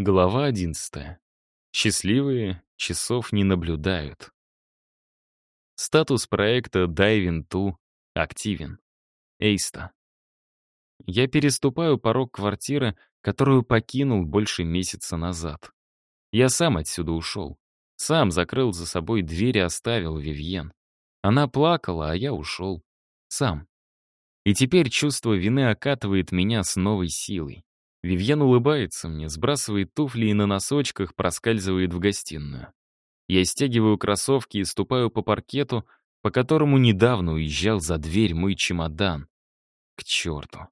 Глава 11. Счастливые часов не наблюдают. Статус проекта Diving 2 активен. Эйста. Я переступаю порог квартиры, которую покинул больше месяца назад. Я сам отсюда ушел. Сам закрыл за собой дверь и оставил Вивьен. Она плакала, а я ушел. Сам. И теперь чувство вины окатывает меня с новой силой. Вивьен улыбается мне, сбрасывает туфли и на носочках проскальзывает в гостиную. Я стягиваю кроссовки и ступаю по паркету, по которому недавно уезжал за дверь мой чемодан. К черту.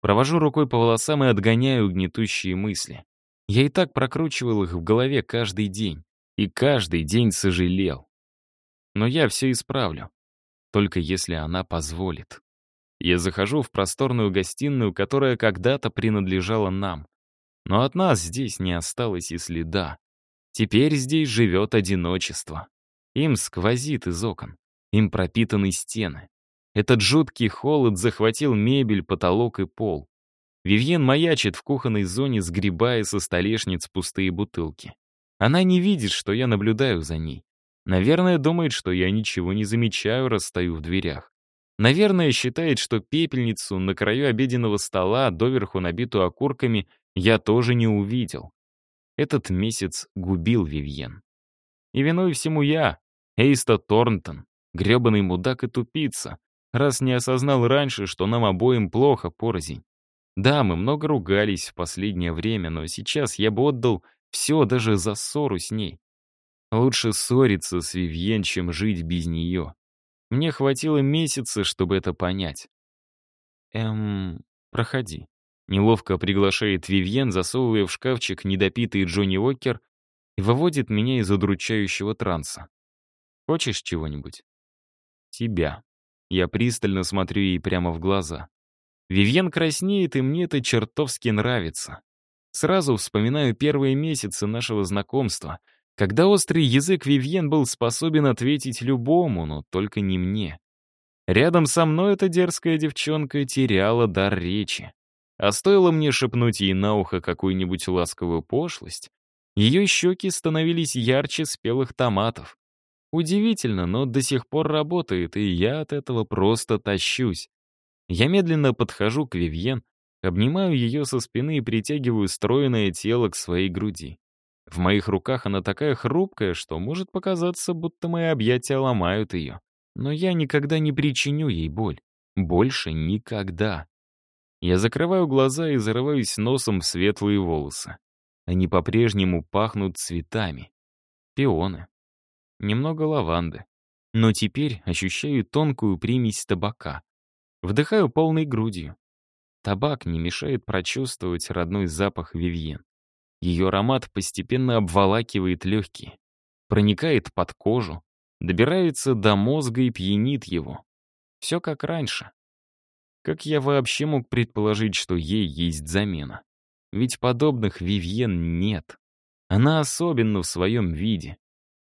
Провожу рукой по волосам и отгоняю гнетущие мысли. Я и так прокручивал их в голове каждый день. И каждый день сожалел. Но я все исправлю. Только если она позволит. Я захожу в просторную гостиную, которая когда-то принадлежала нам. Но от нас здесь не осталось и следа. Теперь здесь живет одиночество. Им сквозит из окон. Им пропитаны стены. Этот жуткий холод захватил мебель, потолок и пол. Вивьен маячит в кухонной зоне, сгребая со столешниц пустые бутылки. Она не видит, что я наблюдаю за ней. Наверное, думает, что я ничего не замечаю, расстаю в дверях. Наверное, считает, что пепельницу на краю обеденного стола, доверху набитую окурками, я тоже не увидел. Этот месяц губил Вивьен. И виной всему я, Эйста Торнтон, гребаный мудак и тупица, раз не осознал раньше, что нам обоим плохо порознь. Да, мы много ругались в последнее время, но сейчас я бы отдал все даже за ссору с ней. Лучше ссориться с Вивьен, чем жить без нее. Мне хватило месяца, чтобы это понять. «Эм, проходи». Неловко приглашает Вивьен, засовывая в шкафчик недопитый Джонни Уокер и выводит меня из удручающего транса. «Хочешь чего-нибудь?» «Тебя». Я пристально смотрю ей прямо в глаза. Вивьен краснеет, и мне это чертовски нравится. Сразу вспоминаю первые месяцы нашего знакомства — когда острый язык Вивьен был способен ответить любому, но только не мне. Рядом со мной эта дерзкая девчонка теряла дар речи. А стоило мне шепнуть ей на ухо какую-нибудь ласковую пошлость, ее щеки становились ярче спелых томатов. Удивительно, но до сих пор работает, и я от этого просто тащусь. Я медленно подхожу к Вивьен, обнимаю ее со спины и притягиваю стройное тело к своей груди. В моих руках она такая хрупкая, что может показаться, будто мои объятия ломают ее. Но я никогда не причиню ей боль. Больше никогда. Я закрываю глаза и зарываюсь носом в светлые волосы. Они по-прежнему пахнут цветами. Пионы. Немного лаванды. Но теперь ощущаю тонкую примесь табака. Вдыхаю полной грудью. Табак не мешает прочувствовать родной запах Вивьен. Ее аромат постепенно обволакивает легкие, проникает под кожу, добирается до мозга и пьянит его. Все как раньше. Как я вообще мог предположить, что ей есть замена? Ведь подобных Вивьен нет. Она особенна в своем виде.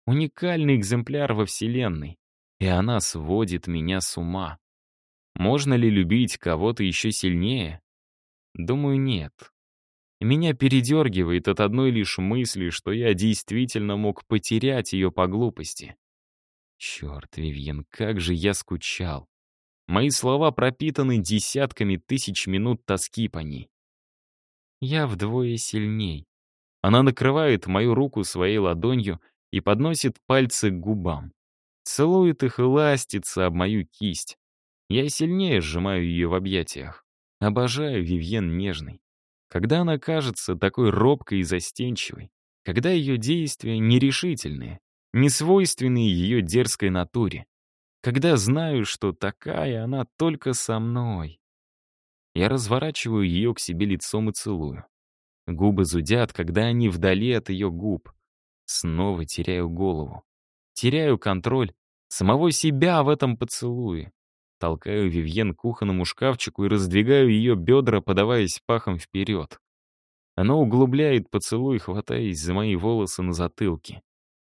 Уникальный экземпляр во Вселенной. И она сводит меня с ума. Можно ли любить кого-то еще сильнее? Думаю, нет. Меня передергивает от одной лишь мысли, что я действительно мог потерять ее по глупости. Черт, Вивьен, как же я скучал. Мои слова пропитаны десятками тысяч минут тоски по ней. Я вдвое сильней. Она накрывает мою руку своей ладонью и подносит пальцы к губам. Целует их и ластится об мою кисть. Я сильнее сжимаю ее в объятиях. Обожаю Вивьен нежный когда она кажется такой робкой и застенчивой, когда ее действия нерешительные, не свойственные ее дерзкой натуре, когда знаю, что такая она только со мной. Я разворачиваю ее к себе лицом и целую. Губы зудят, когда они вдали от ее губ. Снова теряю голову. Теряю контроль самого себя в этом поцелуе. Толкаю Вивьен к кухонному шкафчику и раздвигаю ее бедра, подаваясь пахом вперед. Она углубляет поцелуй, хватаясь за мои волосы на затылке.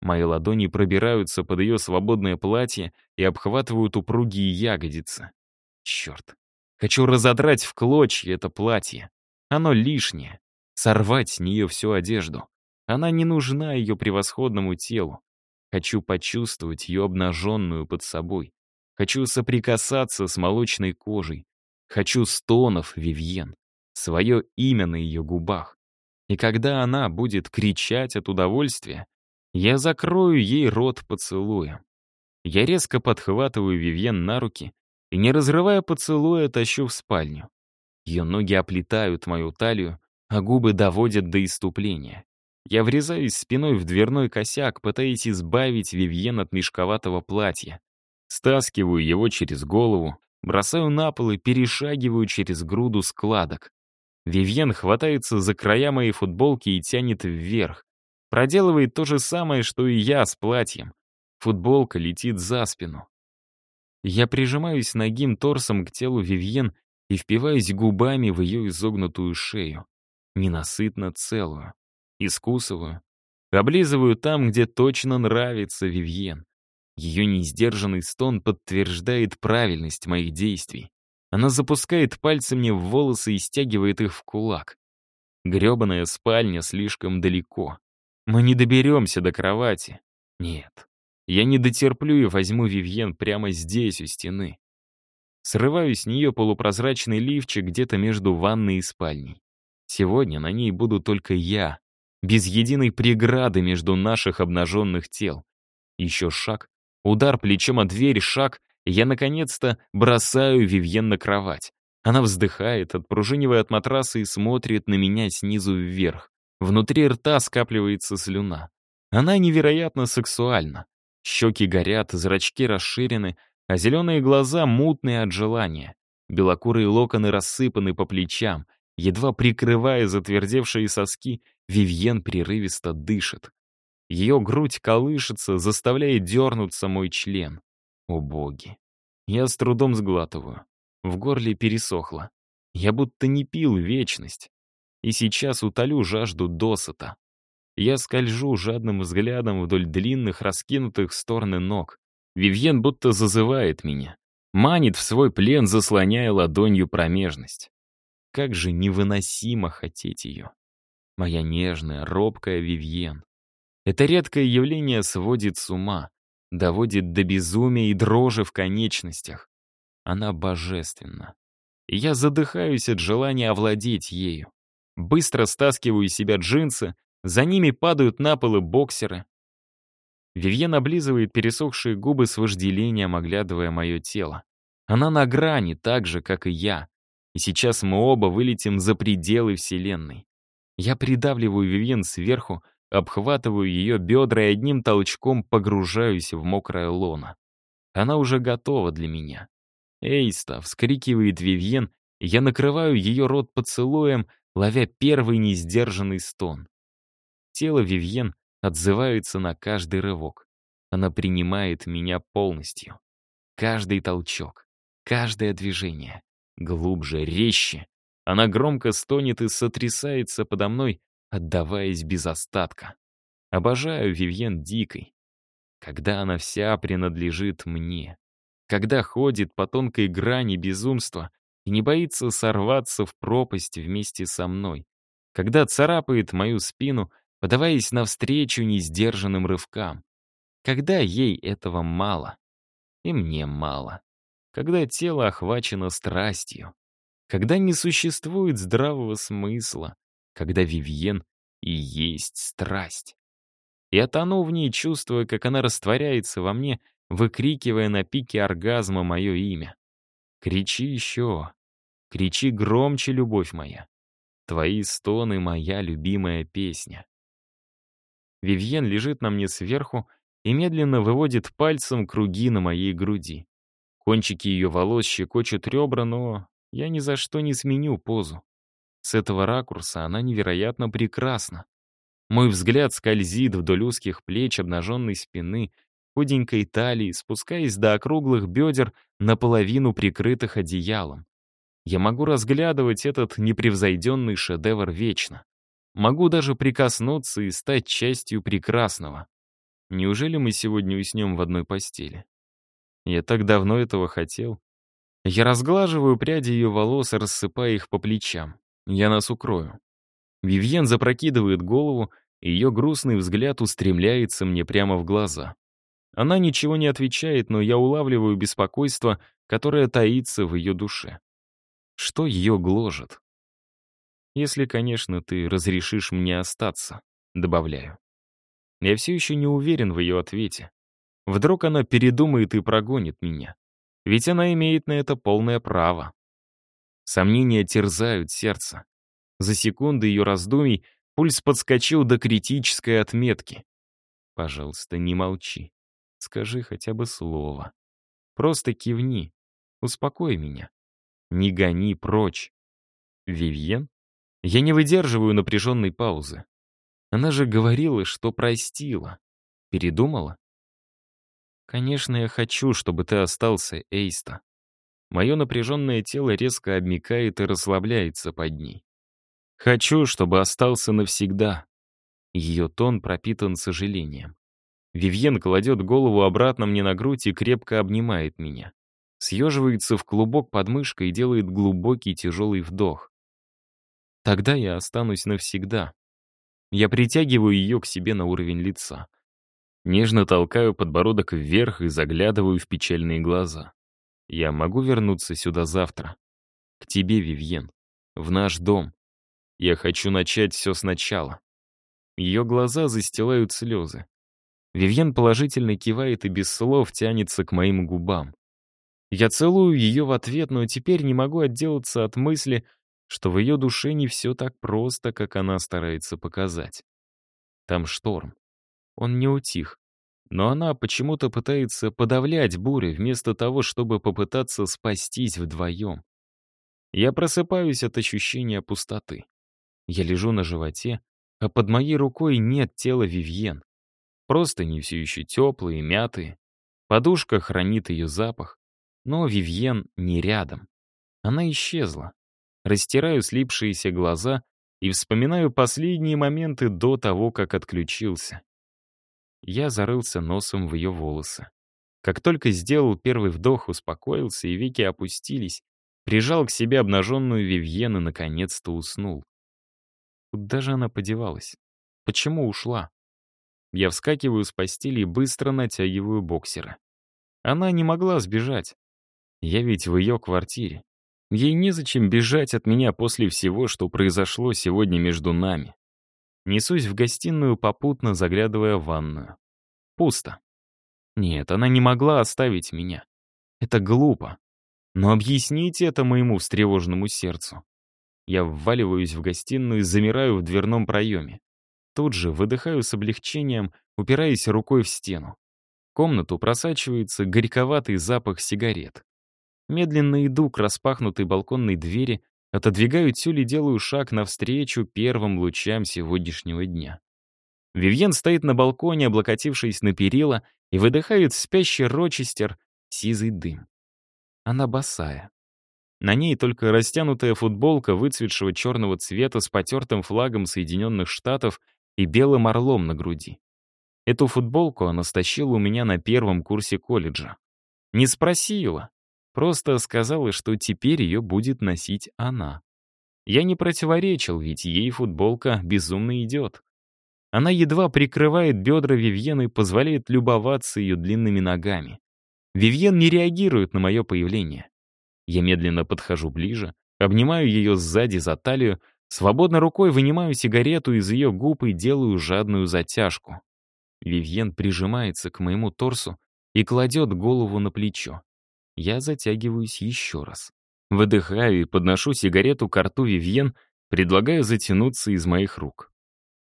Мои ладони пробираются под ее свободное платье и обхватывают упругие ягодицы. Черт. Хочу разодрать в клочья это платье. Оно лишнее. сорвать с нее всю одежду. Она не нужна ее превосходному телу. Хочу почувствовать ее обнаженную под собой. Хочу соприкасаться с молочной кожей. Хочу стонов Вивьен, свое имя на ее губах. И когда она будет кричать от удовольствия, я закрою ей рот поцелуем. Я резко подхватываю Вивьен на руки и, не разрывая поцелуя, тащу в спальню. Ее ноги оплетают мою талию, а губы доводят до иступления. Я врезаюсь спиной в дверной косяк, пытаясь избавить Вивьен от мешковатого платья. Стаскиваю его через голову, бросаю на пол и перешагиваю через груду складок. Вивьен хватается за края моей футболки и тянет вверх. Проделывает то же самое, что и я с платьем. Футболка летит за спину. Я прижимаюсь ногим торсом к телу Вивьен и впиваюсь губами в ее изогнутую шею. Ненасытно целую. Искусываю. Облизываю там, где точно нравится Вивьен. Ее несдержанный стон подтверждает правильность моих действий. Она запускает пальцы мне в волосы и стягивает их в кулак. Гребаная спальня слишком далеко. Мы не доберемся до кровати. Нет. Я не дотерплю и возьму Вивьен прямо здесь, у стены. Срываю с нее полупрозрачный лифчик где-то между ванной и спальней. Сегодня на ней буду только я, без единой преграды между наших обнаженных тел. Еще шаг, удар плечом о дверь, шаг, я наконец-то бросаю Вивьен на кровать. Она вздыхает, отпружинивая от матраса и смотрит на меня снизу вверх. Внутри рта скапливается слюна. Она невероятно сексуальна. Щеки горят, зрачки расширены, а зеленые глаза мутные от желания. Белокурые локоны рассыпаны по плечам. Едва прикрывая затвердевшие соски, Вивьен прерывисто дышит. Ее грудь колышется, заставляет дернуться мой член. О боги. Я с трудом сглатываю. В горле пересохло. Я будто не пил вечность. И сейчас утолю жажду досыта. Я скольжу жадным взглядом вдоль длинных, раскинутых в стороны ног. Вивьен будто зазывает меня. Манит в свой плен, заслоняя ладонью промежность. Как же невыносимо хотеть ее. Моя нежная, робкая Вивьен. Это редкое явление сводит с ума доводит до безумия и дрожи в конечностях. Она божественна. Я задыхаюсь от желания овладеть ею. Быстро стаскиваю из себя джинсы, за ними падают на пол и боксеры. Вивьен облизывает пересохшие губы с вожделением, оглядывая мое тело. Она на грани, так же, как и я. И сейчас мы оба вылетим за пределы Вселенной. Я придавливаю Вивьен сверху, обхватываю ее бедра и одним толчком погружаюсь в мокрое лоно. Она уже готова для меня. «Эйста!» — вскрикивает Вивьен, я накрываю ее рот поцелуем, ловя первый несдержанный стон. Тело Вивьен отзывается на каждый рывок. Она принимает меня полностью. Каждый толчок, каждое движение. Глубже, резче. Она громко стонет и сотрясается подо мной, отдаваясь без остатка. Обожаю Вивьен Дикой. Когда она вся принадлежит мне. Когда ходит по тонкой грани безумства и не боится сорваться в пропасть вместе со мной. Когда царапает мою спину, подаваясь навстречу несдержанным рывкам. Когда ей этого мало. И мне мало. Когда тело охвачено страстью. Когда не существует здравого смысла когда Вивьен и есть страсть. Я тону в ней, чувствуя, как она растворяется во мне, выкрикивая на пике оргазма мое имя. Кричи еще. Кричи громче, любовь моя. Твои стоны — моя любимая песня. Вивьен лежит на мне сверху и медленно выводит пальцем круги на моей груди. Кончики ее волос щекочут ребра, но я ни за что не сменю позу. С этого ракурса она невероятно прекрасна. Мой взгляд скользит вдоль узких плеч, обнаженной спины, худенькой талии, спускаясь до округлых бедер, наполовину прикрытых одеялом. Я могу разглядывать этот непревзойденный шедевр вечно. Могу даже прикоснуться и стать частью прекрасного. Неужели мы сегодня уснем в одной постели? Я так давно этого хотел. Я разглаживаю пряди ее волос, рассыпая их по плечам. Я нас укрою. Вивьен запрокидывает голову, и ее грустный взгляд устремляется мне прямо в глаза. Она ничего не отвечает, но я улавливаю беспокойство, которое таится в ее душе. Что ее гложет? Если, конечно, ты разрешишь мне остаться, добавляю. Я все еще не уверен в ее ответе. Вдруг она передумает и прогонит меня. Ведь она имеет на это полное право. Сомнения терзают сердце. За секунды ее раздумий пульс подскочил до критической отметки. Пожалуйста, не молчи. Скажи хотя бы слово. Просто кивни. Успокой меня. Не гони прочь. Вивьен? Я не выдерживаю напряженной паузы. Она же говорила, что простила. Передумала? Конечно, я хочу, чтобы ты остался, Эйста. Мое напряженное тело резко обмикает и расслабляется под ней. Хочу, чтобы остался навсегда. Ее тон пропитан сожалением. Вивьен кладет голову обратно мне на грудь и крепко обнимает меня. Съеживается в клубок под мышкой и делает глубокий тяжелый вдох. Тогда я останусь навсегда. Я притягиваю ее к себе на уровень лица. Нежно толкаю подбородок вверх и заглядываю в печальные глаза. Я могу вернуться сюда завтра. К тебе, Вивьен. В наш дом. Я хочу начать все сначала. Ее глаза застилают слезы. Вивьен положительно кивает и без слов тянется к моим губам. Я целую ее в ответ, но теперь не могу отделаться от мысли, что в ее душе не все так просто, как она старается показать. Там шторм. Он не утих. Но она почему-то пытается подавлять бури, вместо того, чтобы попытаться спастись вдвоем. Я просыпаюсь от ощущения пустоты. Я лежу на животе, а под моей рукой нет тела Вивьен. Просто не все еще теплые, мятые. Подушка хранит ее запах. Но Вивьен не рядом. Она исчезла. Растираю слипшиеся глаза и вспоминаю последние моменты до того, как отключился. Я зарылся носом в ее волосы. Как только сделал первый вдох, успокоился, и веки опустились, прижал к себе обнаженную Вивьен и наконец-то уснул. Куда же она подевалась? Почему ушла? Я вскакиваю с постели и быстро натягиваю боксеры. Она не могла сбежать. Я ведь в ее квартире. Ей незачем бежать от меня после всего, что произошло сегодня между нами. Несусь в гостиную, попутно заглядывая в ванную. Пусто. Нет, она не могла оставить меня. Это глупо. Но объясните это моему встревоженному сердцу. Я вваливаюсь в гостиную и замираю в дверном проеме. Тут же выдыхаю с облегчением, упираясь рукой в стену. В комнату просачивается горьковатый запах сигарет. Медленно иду к распахнутой балконной двери, отодвигаю тюль и делаю шаг навстречу первым лучам сегодняшнего дня. Вивьен стоит на балконе, облокотившись на перила, и выдыхает в спящий Рочестер сизый дым. Она босая. На ней только растянутая футболка выцветшего черного цвета с потертым флагом Соединенных Штатов и белым орлом на груди. Эту футболку она стащила у меня на первом курсе колледжа. Не спросила, просто сказала, что теперь ее будет носить она. Я не противоречил, ведь ей футболка безумно идет. Она едва прикрывает бедра Вивьен и позволяет любоваться ее длинными ногами. Вивьен не реагирует на мое появление. Я медленно подхожу ближе, обнимаю ее сзади за талию, свободной рукой вынимаю сигарету из ее губ и делаю жадную затяжку. Вивьен прижимается к моему торсу и кладет голову на плечо. Я затягиваюсь еще раз. Выдыхаю и подношу сигарету к рту Вивьен, предлагая затянуться из моих рук.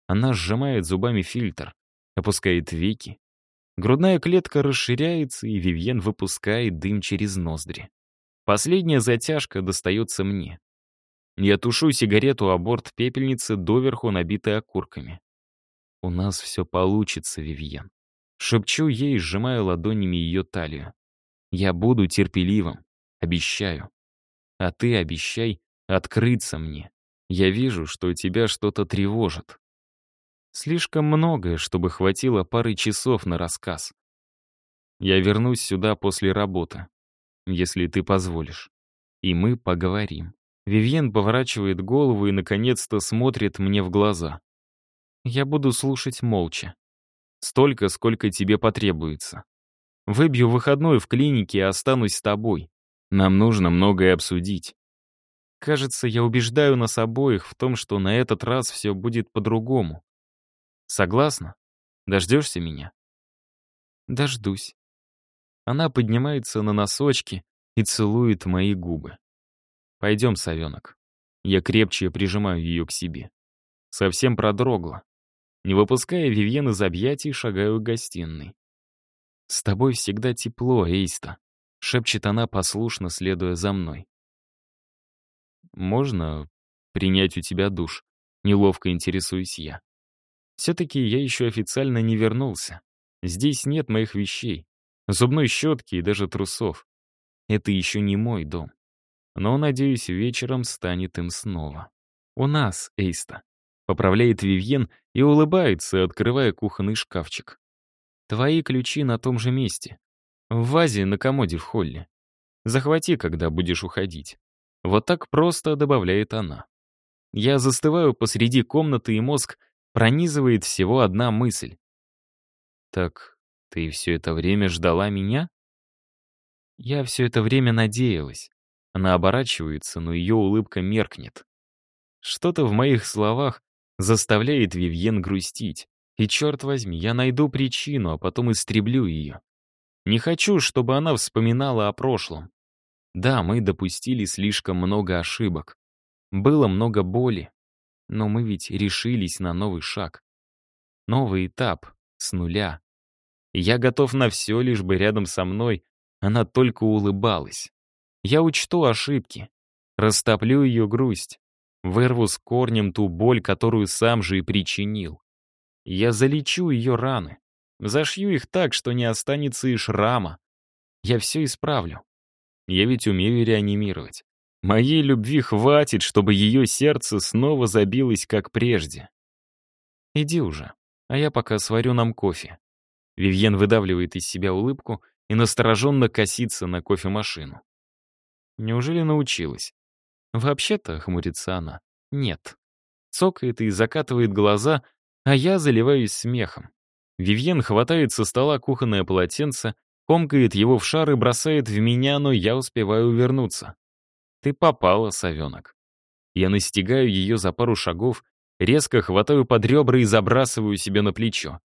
Она сжимает зубами фильтр, опускает веки. Грудная клетка расширяется, и Вивьен выпускает дым через ноздри. Последняя затяжка достается мне. Я тушу сигарету о борт пепельницы, доверху набитой окурками. «У нас все получится, Вивьен». Шепчу ей, сжимая ладонями ее талию. «Я буду терпеливым, обещаю. А ты обещай открыться мне. Я вижу, что тебя что-то тревожит». Слишком многое, чтобы хватило пары часов на рассказ. Я вернусь сюда после работы если ты позволишь. И мы поговорим. Вивьен поворачивает голову и, наконец-то, смотрит мне в глаза. Я буду слушать молча. Столько, сколько тебе потребуется. Выбью выходной в клинике и останусь с тобой. Нам нужно многое обсудить. Кажется, я убеждаю нас обоих в том, что на этот раз все будет по-другому. Согласна? Дождешься меня? Дождусь. Она поднимается на носочки и целует мои губы. Пойдем, совенок. Я крепче прижимаю ее к себе. Совсем продрогла. Не выпуская Вивьен из объятий, шагаю к гостиной. «С тобой всегда тепло, Эйста», — шепчет она, послушно следуя за мной. «Можно принять у тебя душ?» — неловко интересуюсь я. Все-таки я еще официально не вернулся. Здесь нет моих вещей, зубной щетки и даже трусов. Это еще не мой дом. Но, надеюсь, вечером станет им снова. У нас, Эйста. Поправляет Вивьен и улыбается, открывая кухонный шкафчик. Твои ключи на том же месте. В вазе на комоде в холле. Захвати, когда будешь уходить. Вот так просто добавляет она. Я застываю посреди комнаты, и мозг пронизывает всего одна мысль. «Так ты все это время ждала меня?» Я все это время надеялась. Она оборачивается, но ее улыбка меркнет. Что-то в моих словах заставляет Вивьен грустить. И черт возьми, я найду причину, а потом истреблю ее. Не хочу, чтобы она вспоминала о прошлом. Да, мы допустили слишком много ошибок. Было много боли. Но мы ведь решились на новый шаг. Новый этап, с нуля. я готов на все, лишь бы рядом со мной она только улыбалась. Я учту ошибки, растоплю ее грусть, вырву с корнем ту боль, которую сам же и причинил. Я залечу ее раны, зашью их так, что не останется и шрама. Я все исправлю. Я ведь умею реанимировать. Моей любви хватит, чтобы ее сердце снова забилось, как прежде. Иди уже, а я пока сварю нам кофе. Вивьен выдавливает из себя улыбку и настороженно косится на кофемашину. Неужели научилась? Вообще-то, хмурится она, нет. Цокает и закатывает глаза, а я заливаюсь смехом. Вивьен хватает со стола кухонное полотенце, комкает его в шар и бросает в меня, но я успеваю увернуться. Ты попала, совенок. Я настигаю ее за пару шагов, резко хватаю под ребра и забрасываю себе на плечо.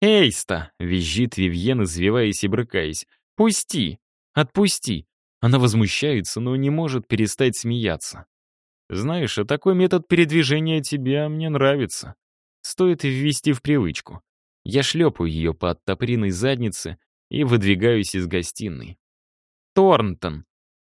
«Эйста!» — визжит Вивьен, извиваясь и брыкаясь. «Пусти! Отпусти! Она возмущается, но не может перестать смеяться. Знаешь, а такой метод передвижения тебя мне нравится. Стоит ввести в привычку. Я шлепаю ее по оттоприной заднице и выдвигаюсь из гостиной. Торнтон.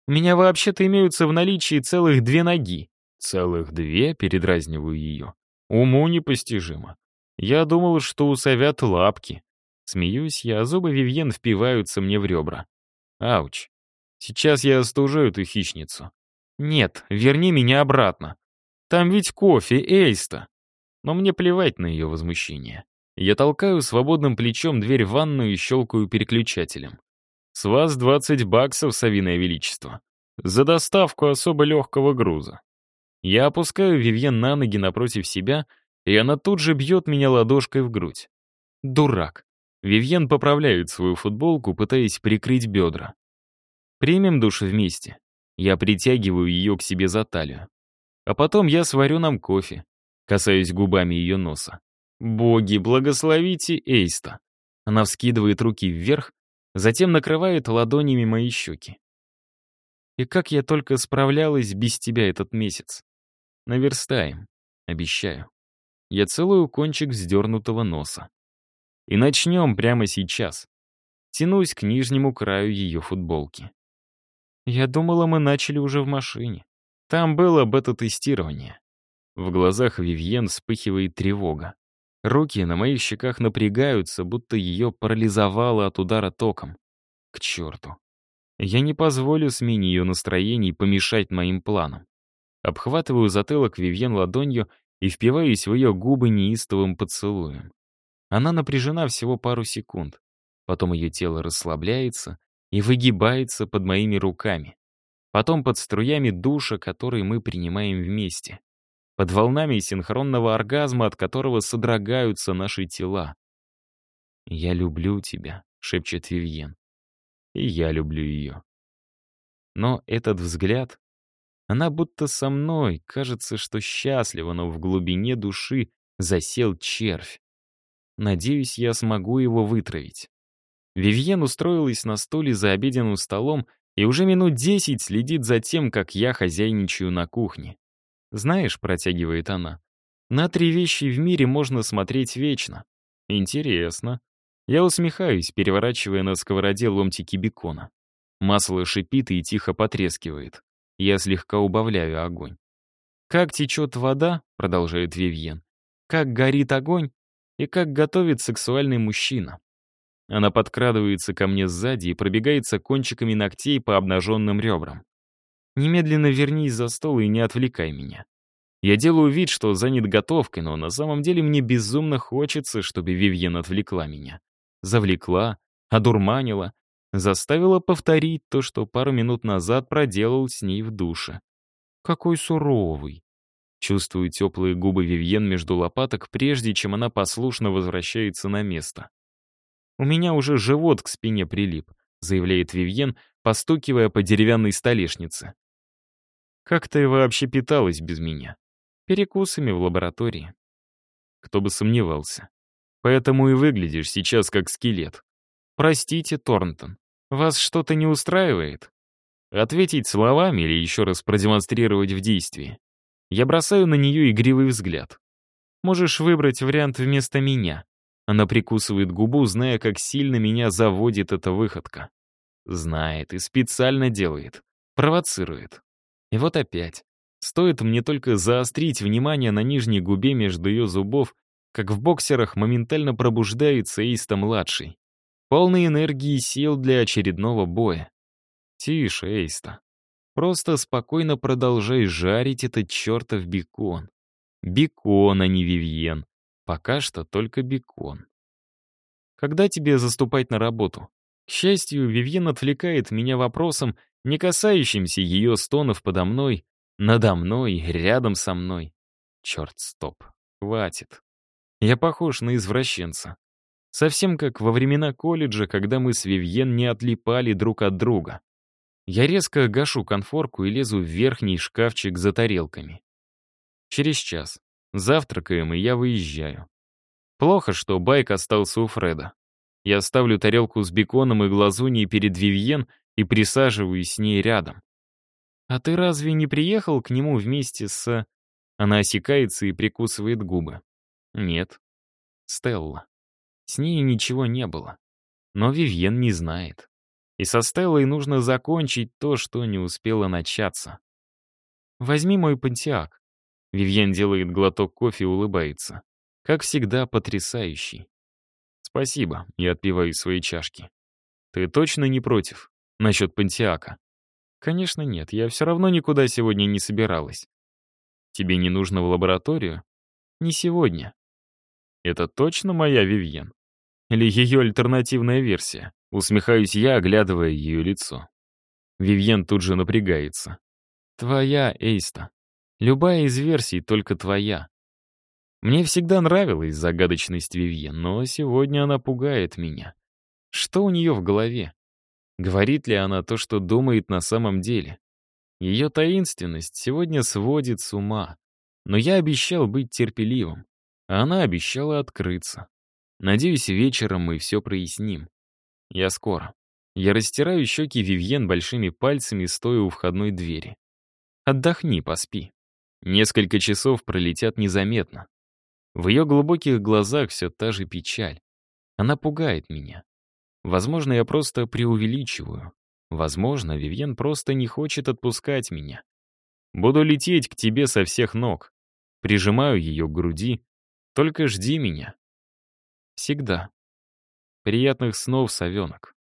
У меня вообще-то имеются в наличии целых две ноги. Целых две, передразниваю ее. Уму непостижимо. Я думал, что у совят лапки. Смеюсь я, а зубы Вивьен впиваются мне в ребра. Ауч. Сейчас я остужу эту хищницу. Нет, верни меня обратно. Там ведь кофе, Эйста. Но мне плевать на ее возмущение. Я толкаю свободным плечом дверь в ванную и щелкаю переключателем. С вас 20 баксов, Савиное Величество. За доставку особо легкого груза. Я опускаю Вивьен на ноги напротив себя, и она тут же бьет меня ладошкой в грудь. Дурак. Вивьен поправляет свою футболку, пытаясь прикрыть бедра. Примем душ вместе. Я притягиваю ее к себе за талию. А потом я сварю нам кофе. Касаюсь губами ее носа. Боги, благословите Эйста. Она вскидывает руки вверх, затем накрывает ладонями мои щеки. И как я только справлялась без тебя этот месяц. Наверстаем, обещаю. Я целую кончик вздернутого носа. И начнем прямо сейчас. Тянусь к нижнему краю ее футболки. Я думала, мы начали уже в машине. Там было бета-тестирование. В глазах Вивьен вспыхивает тревога. Руки на моих щеках напрягаются, будто ее парализовало от удара током. К черту. Я не позволю смене ее настроений помешать моим планам. Обхватываю затылок Вивьен ладонью и впиваюсь в ее губы неистовым поцелуем. Она напряжена всего пару секунд. Потом ее тело расслабляется, и выгибается под моими руками. потом под струями душа, который мы принимаем вместе, под волнами синхронного оргазма, от которого содрогаются наши тела. «Я люблю тебя», — шепчет Вивьен. И я люблю ее. Но этот взгляд, она будто со мной, кажется, что счастлива, но в глубине души засел червь. Надеюсь, я смогу его вытравить. Вивьен устроилась на стуле за обеденным столом и уже минут десять следит за тем, как я хозяйничаю на кухне. «Знаешь», — протягивает она, — «на три вещи в мире можно смотреть вечно». «Интересно». Я усмехаюсь, переворачивая на сковороде ломтики бекона. Масло шипит и тихо потрескивает. Я слегка убавляю огонь. «Как течет вода», — продолжает Вивьен, — «как горит огонь и как готовит сексуальный мужчина». Она подкрадывается ко мне сзади и пробегается кончиками ногтей по обнаженным ребрам. Немедленно вернись за стол и не отвлекай меня. Я делаю вид, что занят готовкой, но на самом деле мне безумно хочется, чтобы Вивьен отвлекла меня. Завлекла, одурманила, заставила повторить то, что пару минут назад проделал с ней в душе. Какой суровый. Чувствую теплые губы Вивьен между лопаток, прежде чем она послушно возвращается на место. «У меня уже живот к спине прилип», — заявляет Вивьен, постукивая по деревянной столешнице. «Как ты вообще питалась без меня?» «Перекусами в лаборатории». Кто бы сомневался. Поэтому и выглядишь сейчас как скелет. Простите, Торнтон, вас что-то не устраивает? Ответить словами или еще раз продемонстрировать в действии? Я бросаю на нее игривый взгляд. Можешь выбрать вариант вместо меня. Она прикусывает губу, зная, как сильно меня заводит эта выходка. Знает и специально делает. Провоцирует. И вот опять. Стоит мне только заострить внимание на нижней губе между ее зубов, как в боксерах моментально пробуждается Эйста-младший. Полный энергии и сил для очередного боя. Тише, Эйста. Просто спокойно продолжай жарить этот чертов бекон. Бекон, а не Вивьен. Пока что только бекон. Когда тебе заступать на работу? К счастью, Вивьен отвлекает меня вопросом, не касающимся ее стонов подо мной, надо мной, рядом со мной. Черт, стоп. Хватит. Я похож на извращенца. Совсем как во времена колледжа, когда мы с Вивьен не отлипали друг от друга. Я резко гашу конфорку и лезу в верхний шкафчик за тарелками. Через час. Завтракаем, и я выезжаю. Плохо, что байк остался у Фреда. Я ставлю тарелку с беконом и глазуньей перед Вивьен и присаживаюсь с ней рядом. «А ты разве не приехал к нему вместе с...» Она осекается и прикусывает губы. «Нет». Стелла. С ней ничего не было. Но Вивьен не знает. И со Стеллой нужно закончить то, что не успело начаться. «Возьми мой пантиак», Вивьен делает глоток кофе и улыбается. Как всегда, потрясающий. Спасибо, я отпиваю своей чашки. Ты точно не против? Насчет пантиака? Конечно нет, я все равно никуда сегодня не собиралась. Тебе не нужно в лабораторию? Не сегодня. Это точно моя Вивьен? Или ее альтернативная версия? Усмехаюсь я, оглядывая ее лицо. Вивьен тут же напрягается. Твоя, Эйста. Любая из версий только твоя. Мне всегда нравилась загадочность Вивьен, но сегодня она пугает меня. Что у нее в голове? Говорит ли она то, что думает на самом деле? Ее таинственность сегодня сводит с ума. Но я обещал быть терпеливым, а она обещала открыться. Надеюсь, вечером мы все проясним. Я скоро. Я растираю щеки Вивьен большими пальцами, стоя у входной двери. Отдохни, поспи. Несколько часов пролетят незаметно. В ее глубоких глазах все та же печаль. Она пугает меня. Возможно, я просто преувеличиваю. Возможно, Вивьен просто не хочет отпускать меня. Буду лететь к тебе со всех ног. Прижимаю ее к груди. Только жди меня. Всегда. Приятных снов, совенок.